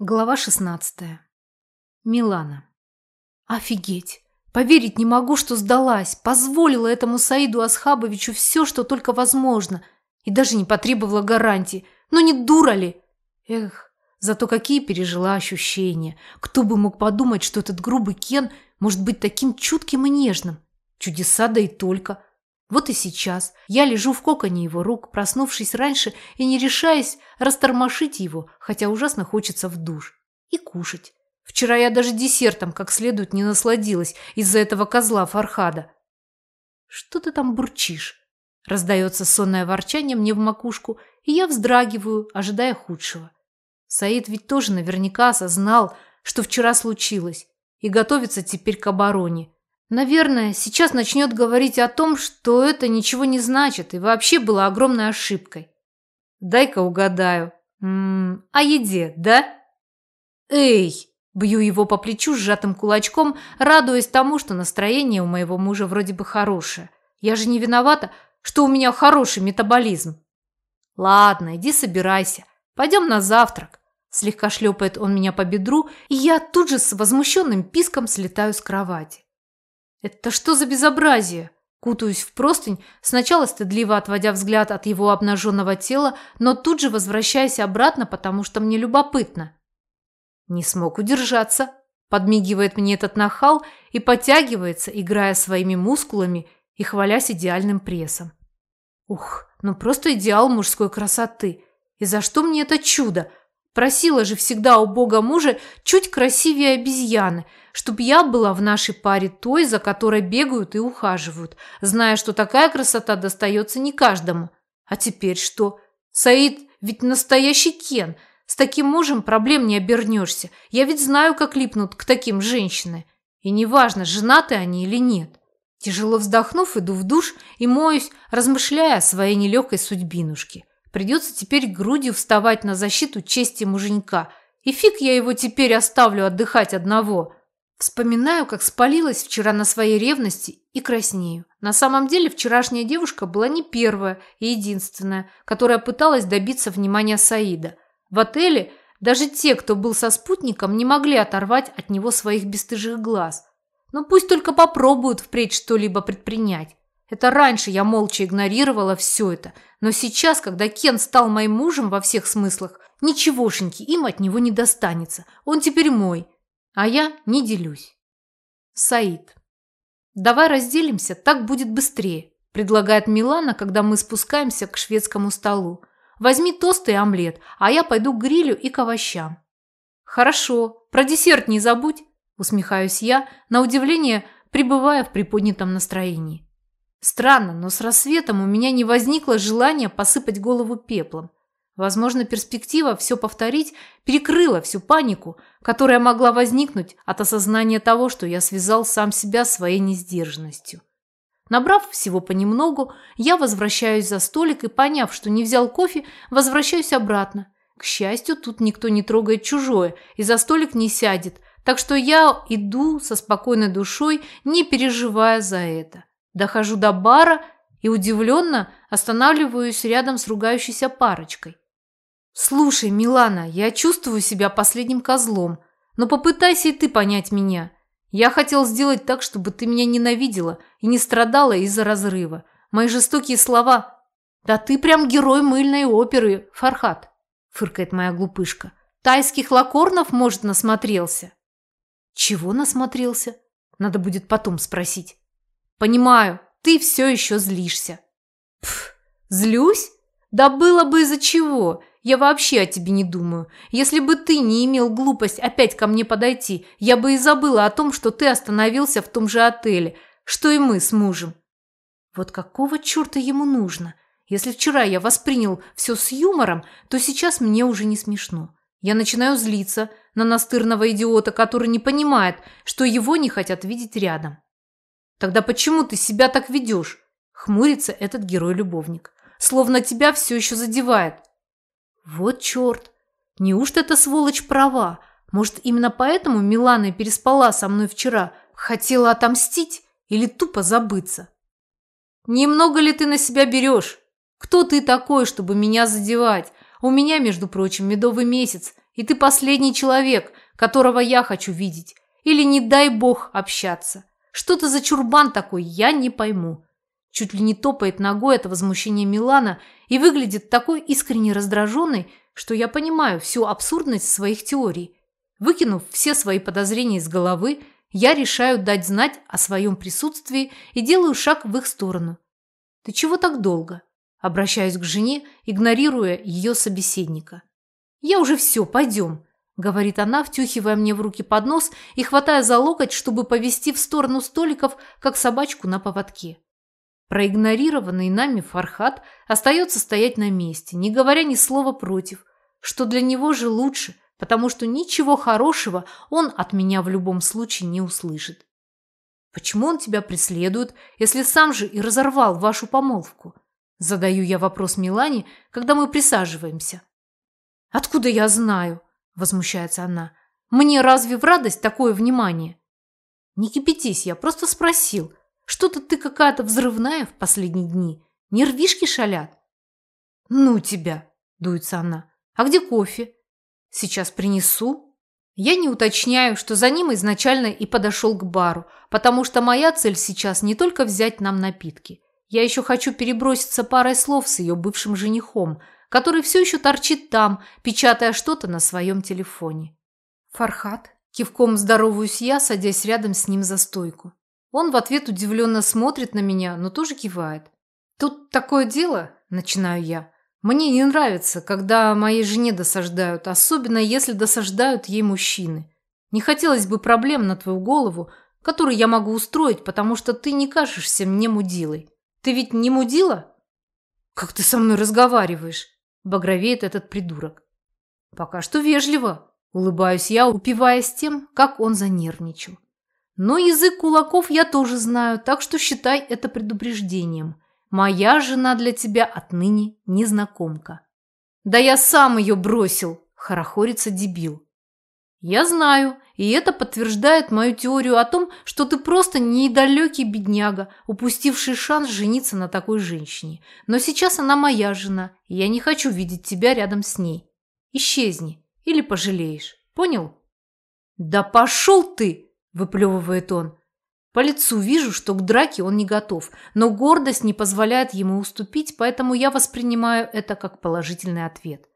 Глава 16. Милана. Офигеть! Поверить не могу, что сдалась. Позволила этому Саиду Асхабовичу все, что только возможно. И даже не потребовала гарантии. Но не дура ли? Эх, зато какие пережила ощущения. Кто бы мог подумать, что этот грубый Кен может быть таким чутким и нежным. Чудеса да и только. Вот и сейчас я лежу в коконе его рук, проснувшись раньше и не решаясь растормошить его, хотя ужасно хочется в душ. И кушать. Вчера я даже десертом как следует не насладилась из-за этого козла Фархада. «Что ты там бурчишь?» Раздается сонное ворчание мне в макушку, и я вздрагиваю, ожидая худшего. Саид ведь тоже наверняка осознал, что вчера случилось, и готовится теперь к обороне. Наверное, сейчас начнет говорить о том, что это ничего не значит и вообще было огромной ошибкой. Дай-ка угадаю. М -м, о еде, да? Эй! Бью его по плечу сжатым кулачком, радуясь тому, что настроение у моего мужа вроде бы хорошее. Я же не виновата, что у меня хороший метаболизм. Ладно, иди собирайся. Пойдем на завтрак. Слегка шлепает он меня по бедру, и я тут же с возмущенным писком слетаю с кровати. Это что за безобразие? Кутаюсь в простынь, сначала стыдливо отводя взгляд от его обнаженного тела, но тут же возвращаясь обратно, потому что мне любопытно. Не смог удержаться. Подмигивает мне этот нахал и подтягивается, играя своими мускулами и хвалясь идеальным прессом. Ух, ну просто идеал мужской красоты. И за что мне это чудо? Просила же всегда у бога мужа чуть красивее обезьяны, чтобы я была в нашей паре той, за которой бегают и ухаживают, зная, что такая красота достается не каждому. А теперь что? Саид ведь настоящий Кен. С таким мужем проблем не обернешься. Я ведь знаю, как липнут к таким женщины. И неважно, женаты они или нет. Тяжело вздохнув, иду в душ и моюсь, размышляя о своей нелегкой судьбинушке. Придется теперь грудью вставать на защиту чести муженька. И фиг я его теперь оставлю отдыхать одного. Вспоминаю, как спалилась вчера на своей ревности и краснею. На самом деле вчерашняя девушка была не первая и единственная, которая пыталась добиться внимания Саида. В отеле даже те, кто был со спутником, не могли оторвать от него своих бесстыжих глаз. Но пусть только попробуют впредь что-либо предпринять. Это раньше я молча игнорировала все это, но сейчас, когда Кен стал моим мужем во всех смыслах, ничегошеньки им от него не достанется. Он теперь мой, а я не делюсь. Саид. Давай разделимся, так будет быстрее, предлагает Милана, когда мы спускаемся к шведскому столу. Возьми тост и омлет, а я пойду к грилю и к овощам. Хорошо, про десерт не забудь, усмехаюсь я, на удивление пребывая в приподнятом настроении. Странно, но с рассветом у меня не возникло желания посыпать голову пеплом. Возможно, перспектива все повторить перекрыла всю панику, которая могла возникнуть от осознания того, что я связал сам себя своей несдержанностью. Набрав всего понемногу, я возвращаюсь за столик и, поняв, что не взял кофе, возвращаюсь обратно. К счастью, тут никто не трогает чужое и за столик не сядет, так что я иду со спокойной душой, не переживая за это. Дохожу до бара и удивленно останавливаюсь рядом с ругающейся парочкой. «Слушай, Милана, я чувствую себя последним козлом, но попытайся и ты понять меня. Я хотел сделать так, чтобы ты меня ненавидела и не страдала из-за разрыва. Мои жестокие слова... Да ты прям герой мыльной оперы, Фархат», – фыркает моя глупышка. «Тайских лакорнов, может, насмотрелся?» «Чего насмотрелся?» Надо будет потом спросить. Понимаю, ты все еще злишься. Пф, злюсь? Да было бы из-за чего. Я вообще о тебе не думаю. Если бы ты не имел глупость опять ко мне подойти, я бы и забыла о том, что ты остановился в том же отеле, что и мы с мужем. Вот какого черта ему нужно? Если вчера я воспринял все с юмором, то сейчас мне уже не смешно. Я начинаю злиться на настырного идиота, который не понимает, что его не хотят видеть рядом. Тогда почему ты себя так ведешь? Хмурится этот герой-любовник. Словно тебя все еще задевает. Вот черт. Неужто эта сволочь права? Может, именно поэтому Милана переспала со мной вчера? Хотела отомстить или тупо забыться? Немного ли ты на себя берешь? Кто ты такой, чтобы меня задевать? У меня, между прочим, медовый месяц, И ты последний человек, которого я хочу видеть. Или, не дай бог, общаться. Что ты за чурбан такой, я не пойму. Чуть ли не топает ногой от возмущения Милана и выглядит такой искренне раздраженной, что я понимаю всю абсурдность своих теорий. Выкинув все свои подозрения из головы, я решаю дать знать о своем присутствии и делаю шаг в их сторону. «Ты чего так долго?» Обращаюсь к жене, игнорируя ее собеседника. «Я уже все, пойдем», – говорит она, втюхивая мне в руки поднос и хватая за локоть, чтобы повести в сторону столиков, как собачку на поводке. Проигнорированный нами Фархат остается стоять на месте, не говоря ни слова против, что для него же лучше, потому что ничего хорошего он от меня в любом случае не услышит. Почему он тебя преследует, если сам же и разорвал вашу помолвку? Задаю я вопрос Милане, когда мы присаживаемся. Откуда я знаю? Возмущается она. Мне разве в радость такое внимание? Не кипятись, я просто спросил. Что-то ты какая-то взрывная в последние дни. Нервишки шалят. Ну тебя, дуется она. А где кофе? Сейчас принесу. Я не уточняю, что за ним изначально и подошел к бару, потому что моя цель сейчас не только взять нам напитки. Я еще хочу переброситься парой слов с ее бывшим женихом, который все еще торчит там, печатая что-то на своем телефоне. Фархат. Кивком здороваюсь я, садясь рядом с ним за стойку. Он в ответ удивленно смотрит на меня, но тоже кивает. «Тут такое дело», – начинаю я. «Мне не нравится, когда моей жене досаждают, особенно если досаждают ей мужчины. Не хотелось бы проблем на твою голову, которые я могу устроить, потому что ты не кажешься мне мудилой. Ты ведь не мудила?» «Как ты со мной разговариваешь?» – багровеет этот придурок. «Пока что вежливо», – улыбаюсь я, упиваясь тем, как он занервничал. Но язык кулаков я тоже знаю, так что считай это предупреждением. Моя жена для тебя отныне незнакомка. Да я сам ее бросил, хорохорится дебил. Я знаю, и это подтверждает мою теорию о том, что ты просто недалекий бедняга, упустивший шанс жениться на такой женщине. Но сейчас она моя жена, и я не хочу видеть тебя рядом с ней. Исчезни, или пожалеешь. Понял? Да пошел ты! выплевывает он. По лицу вижу, что к драке он не готов, но гордость не позволяет ему уступить, поэтому я воспринимаю это как положительный ответ.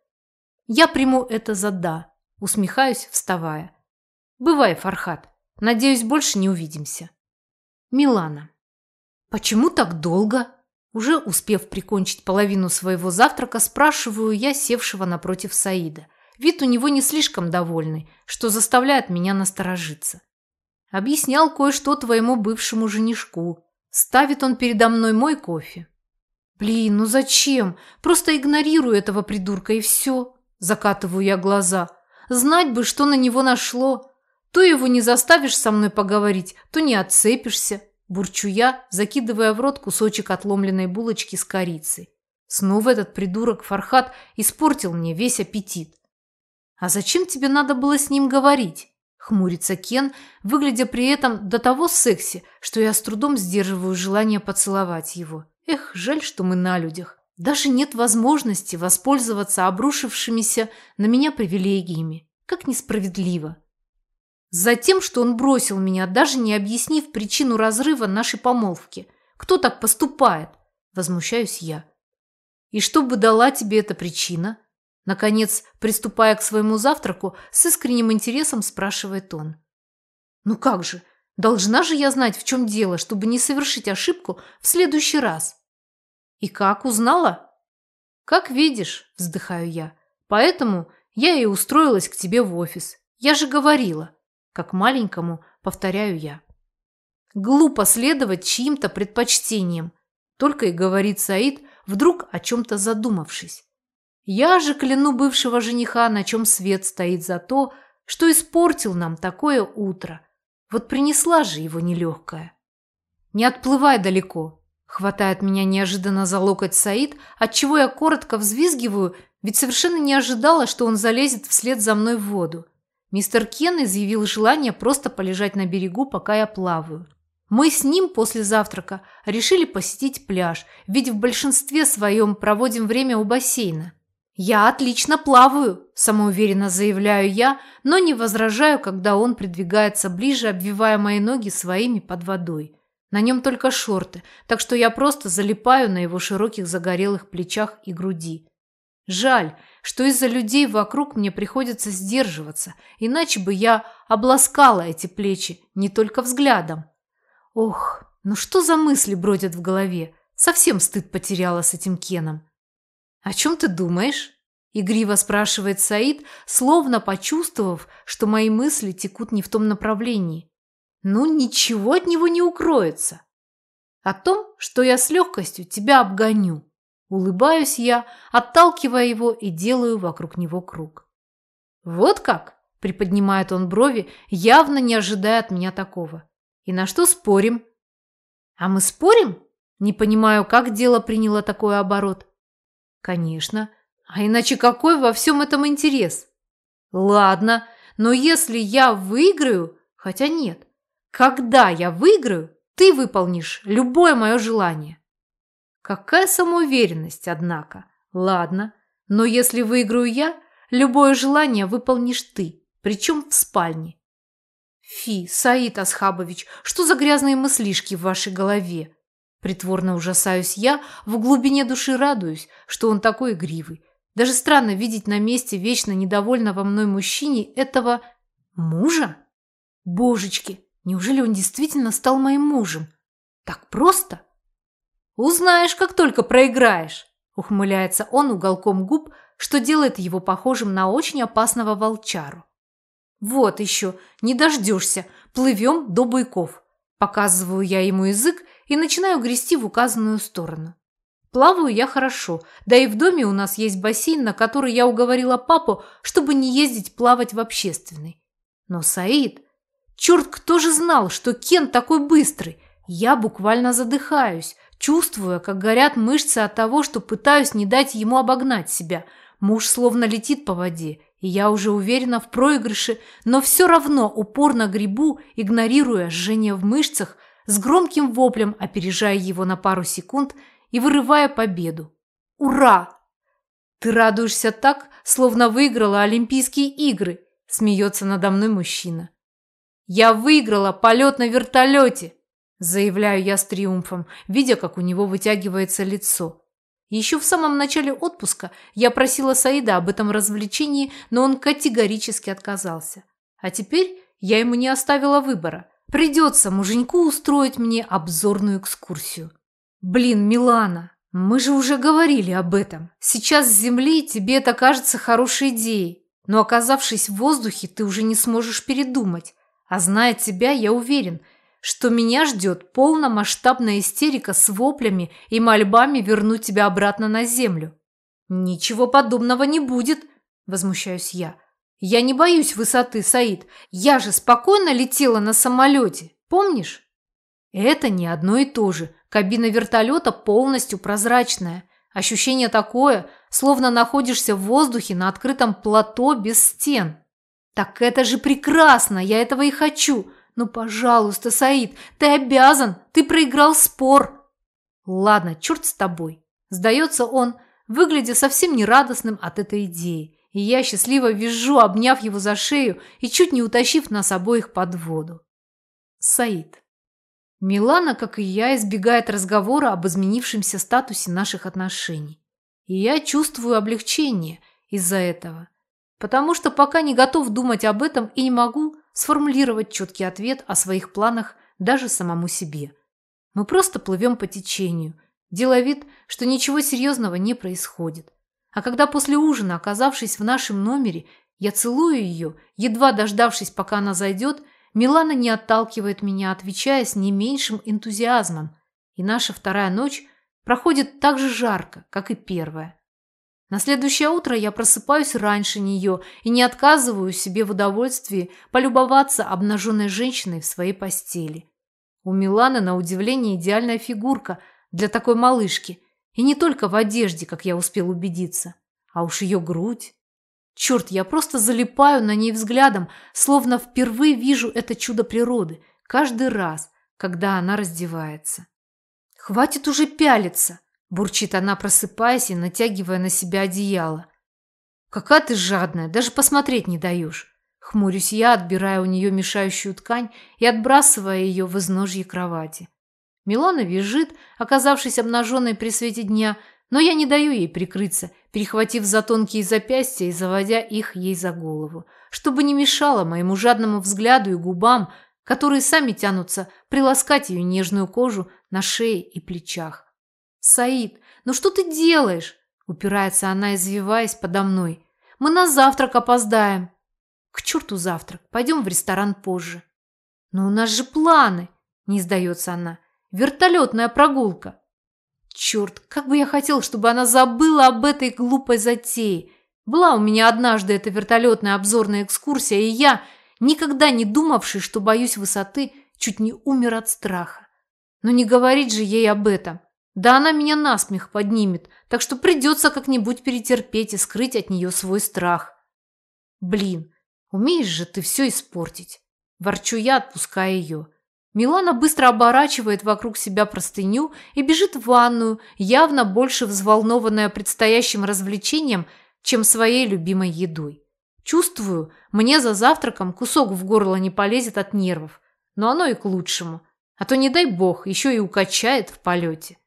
Я приму это за «да», усмехаюсь, вставая. Бывай, Фархат. Надеюсь, больше не увидимся. Милана. Почему так долго? Уже успев прикончить половину своего завтрака, спрашиваю я севшего напротив Саида. Вид у него не слишком довольный, что заставляет меня насторожиться. Объяснял кое-что твоему бывшему женишку. Ставит он передо мной мой кофе. Блин, ну зачем? Просто игнорирую этого придурка и все. Закатываю я глаза. Знать бы, что на него нашло. То его не заставишь со мной поговорить, то не отцепишься. Бурчу я, закидывая в рот кусочек отломленной булочки с корицей. Снова этот придурок Фархат испортил мне весь аппетит. А зачем тебе надо было с ним говорить? Хмурится Кен, выглядя при этом до того секси, что я с трудом сдерживаю желание поцеловать его. Эх, жаль, что мы на людях. Даже нет возможности воспользоваться обрушившимися на меня привилегиями. Как несправедливо. Затем, что он бросил меня, даже не объяснив причину разрыва нашей помолвки. Кто так поступает? Возмущаюсь я. И что бы дала тебе эта причина? Наконец, приступая к своему завтраку, с искренним интересом спрашивает он. «Ну как же, должна же я знать, в чем дело, чтобы не совершить ошибку в следующий раз». «И как, узнала?» «Как видишь», – вздыхаю я. «Поэтому я и устроилась к тебе в офис. Я же говорила». Как маленькому, повторяю я. Глупо следовать чьим-то предпочтениям, только и говорит Саид, вдруг о чем-то задумавшись. Я же кляну бывшего жениха, на чем свет стоит за то, что испортил нам такое утро. Вот принесла же его нелегкая. Не отплывай далеко. Хватает меня неожиданно за локоть Саид, отчего я коротко взвизгиваю, ведь совершенно не ожидала, что он залезет вслед за мной в воду. Мистер Кен изъявил желание просто полежать на берегу, пока я плаваю. Мы с ним после завтрака решили посетить пляж, ведь в большинстве своем проводим время у бассейна. «Я отлично плаваю», – самоуверенно заявляю я, но не возражаю, когда он придвигается ближе, обвивая мои ноги своими под водой. На нем только шорты, так что я просто залипаю на его широких загорелых плечах и груди. Жаль, что из-за людей вокруг мне приходится сдерживаться, иначе бы я обласкала эти плечи не только взглядом. Ох, ну что за мысли бродят в голове? Совсем стыд потеряла с этим Кеном. «О чем ты думаешь?» – игриво спрашивает Саид, словно почувствовав, что мои мысли текут не в том направлении. Ну, ничего от него не укроется. О том, что я с легкостью тебя обгоню. Улыбаюсь я, отталкивая его и делаю вокруг него круг. Вот как? Приподнимает он брови, явно не ожидая от меня такого. И на что спорим? А мы спорим? Не понимаю, как дело приняло такой оборот. Конечно. А иначе какой во всем этом интерес? Ладно, но если я выиграю... Хотя нет. Когда я выиграю, ты выполнишь любое мое желание. Какая самоуверенность, однако. Ладно, но если выиграю я, любое желание выполнишь ты, причем в спальне. Фи, Саид Асхабович, что за грязные мыслишки в вашей голове? Притворно ужасаюсь я, в глубине души радуюсь, что он такой игривый. Даже странно видеть на месте вечно недовольного мной мужчине этого мужа. Божечки, Неужели он действительно стал моим мужем? Так просто? Узнаешь, как только проиграешь, ухмыляется он уголком губ, что делает его похожим на очень опасного волчару. Вот еще, не дождешься, плывем до буйков. Показываю я ему язык и начинаю грести в указанную сторону. Плаваю я хорошо, да и в доме у нас есть бассейн, на который я уговорила папу, чтобы не ездить плавать в общественный. Но Саид Черт, кто же знал, что Кен такой быстрый? Я буквально задыхаюсь, чувствуя, как горят мышцы от того, что пытаюсь не дать ему обогнать себя. Муж словно летит по воде, и я уже уверена в проигрыше, но все равно упорно гребу, игнорируя жжение в мышцах, с громким воплем опережая его на пару секунд и вырывая победу. Ура! Ты радуешься так, словно выиграла Олимпийские игры, смеется надо мной мужчина. «Я выиграла полет на вертолете!» Заявляю я с триумфом, видя, как у него вытягивается лицо. Еще в самом начале отпуска я просила Саида об этом развлечении, но он категорически отказался. А теперь я ему не оставила выбора. Придется муженьку устроить мне обзорную экскурсию. Блин, Милана, мы же уже говорили об этом. Сейчас с земли тебе это кажется хорошей идеей, но оказавшись в воздухе, ты уже не сможешь передумать. А зная тебя, я уверен, что меня ждет полномасштабная истерика с воплями и мольбами вернуть тебя обратно на землю. Ничего подобного не будет, возмущаюсь я. Я не боюсь высоты, Саид. Я же спокойно летела на самолете, помнишь? Это не одно и то же. Кабина вертолета полностью прозрачная. Ощущение такое, словно находишься в воздухе на открытом плато без стен. «Так это же прекрасно! Я этого и хочу! Ну, пожалуйста, Саид, ты обязан! Ты проиграл спор!» «Ладно, черт с тобой!» Сдается он, выглядя совсем нерадостным от этой идеи. И я счастливо вижу, обняв его за шею и чуть не утащив нас обоих под воду. Саид. Милана, как и я, избегает разговора об изменившемся статусе наших отношений. И я чувствую облегчение из-за этого потому что пока не готов думать об этом и не могу сформулировать четкий ответ о своих планах даже самому себе. Мы просто плывем по течению, делая вид, что ничего серьезного не происходит. А когда после ужина, оказавшись в нашем номере, я целую ее, едва дождавшись, пока она зайдет, Милана не отталкивает меня, отвечая с не меньшим энтузиазмом, и наша вторая ночь проходит так же жарко, как и первая. На следующее утро я просыпаюсь раньше нее и не отказываю себе в удовольствии полюбоваться обнаженной женщиной в своей постели. У Миланы, на удивление, идеальная фигурка для такой малышки. И не только в одежде, как я успел убедиться, а уж ее грудь. Черт, я просто залипаю на ней взглядом, словно впервые вижу это чудо природы, каждый раз, когда она раздевается. Хватит уже пялиться. Бурчит она, просыпаясь и натягивая на себя одеяло. Какая ты жадная, даже посмотреть не даешь. Хмурюсь я, отбирая у нее мешающую ткань и отбрасывая ее в изножье кровати. Милана визжит, оказавшись обнаженной при свете дня, но я не даю ей прикрыться, перехватив за тонкие запястья и заводя их ей за голову, чтобы не мешало моему жадному взгляду и губам, которые сами тянутся приласкать ее нежную кожу на шее и плечах. «Саид, ну что ты делаешь?» – упирается она, извиваясь подо мной. «Мы на завтрак опоздаем». «К черту завтрак, пойдем в ресторан позже». «Но у нас же планы», – не сдается она. «Вертолетная прогулка». Черт, как бы я хотел, чтобы она забыла об этой глупой затее. Была у меня однажды эта вертолетная обзорная экскурсия, и я, никогда не думавший, что боюсь высоты, чуть не умер от страха. Но не говорить же ей об этом. Да она меня насмех поднимет, так что придется как-нибудь перетерпеть и скрыть от нее свой страх. Блин, умеешь же ты все испортить. Ворчу я, отпуская ее. Милана быстро оборачивает вокруг себя простыню и бежит в ванную, явно больше взволнованная предстоящим развлечением, чем своей любимой едой. Чувствую, мне за завтраком кусок в горло не полезет от нервов, но оно и к лучшему, а то, не дай бог, еще и укачает в полете.